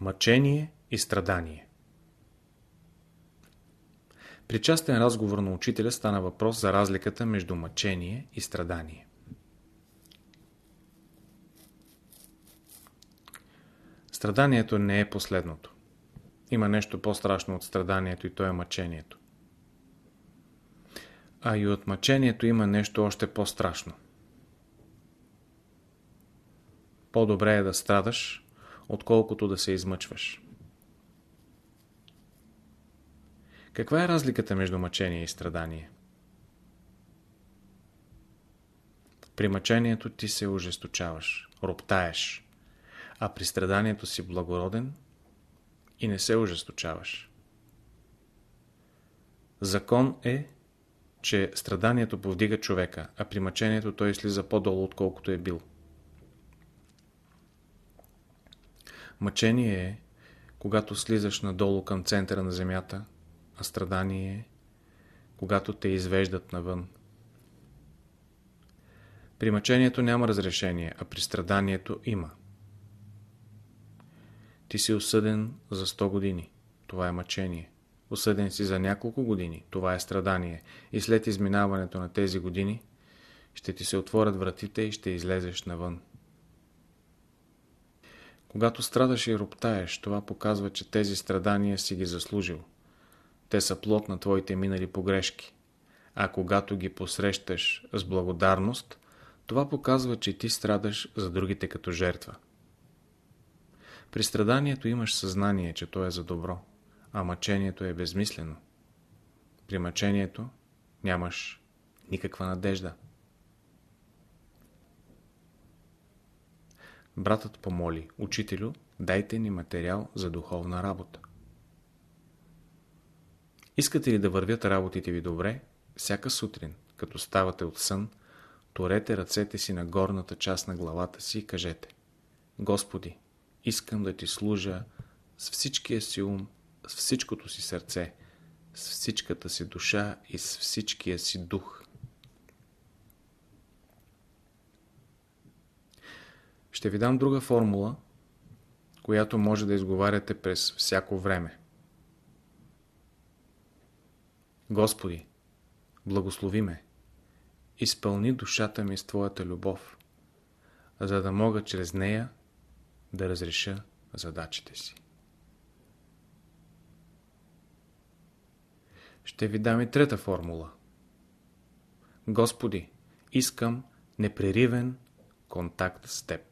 Мъчение и страдание При частен разговор на учителя стана въпрос за разликата между мъчение и страдание. Страданието не е последното. Има нещо по-страшно от страданието и то е мъчението. А и от мъчението има нещо още по-страшно. По-добре е да страдаш, отколкото да се измъчваш. Каква е разликата между мъчение и страдание? При мъчението ти се ожесточаваш, роптаеш, а при страданието си благороден и не се ожесточаваш. Закон е, че страданието повдига човека, а при мъчението той слиза по-долу, отколкото е бил. Мъчение е, когато слизаш надолу към центъра на земята, а страдание е, когато те извеждат навън. При мъчението няма разрешение, а при страданието има. Ти си осъден за 100 години. Това е мъчение. Осъден си за няколко години. Това е страдание. И след изминаването на тези години ще ти се отворят вратите и ще излезеш навън. Когато страдаш и роптаеш, това показва, че тези страдания си ги заслужил. Те са плод на твоите минали погрешки. А когато ги посрещаш с благодарност, това показва, че ти страдаш за другите като жертва. При страданието имаш съзнание, че то е за добро, а мъчението е безмислено. При мъчението нямаш никаква надежда. Братът помоли, учителю, дайте ни материал за духовна работа. Искате ли да вървят работите ви добре, всяка сутрин, като ставате от сън, торете ръцете си на горната част на главата си и кажете Господи, искам да ти служа с всичкия си ум, с всичкото си сърце, с всичката си душа и с всичкия си дух. Ще ви дам друга формула, която може да изговаряте през всяко време. Господи, благослови ме, изпълни душата ми с Твоята любов, за да мога чрез нея да разреша задачите си. Ще ви дам и трета формула. Господи, искам непреривен контакт с Теб.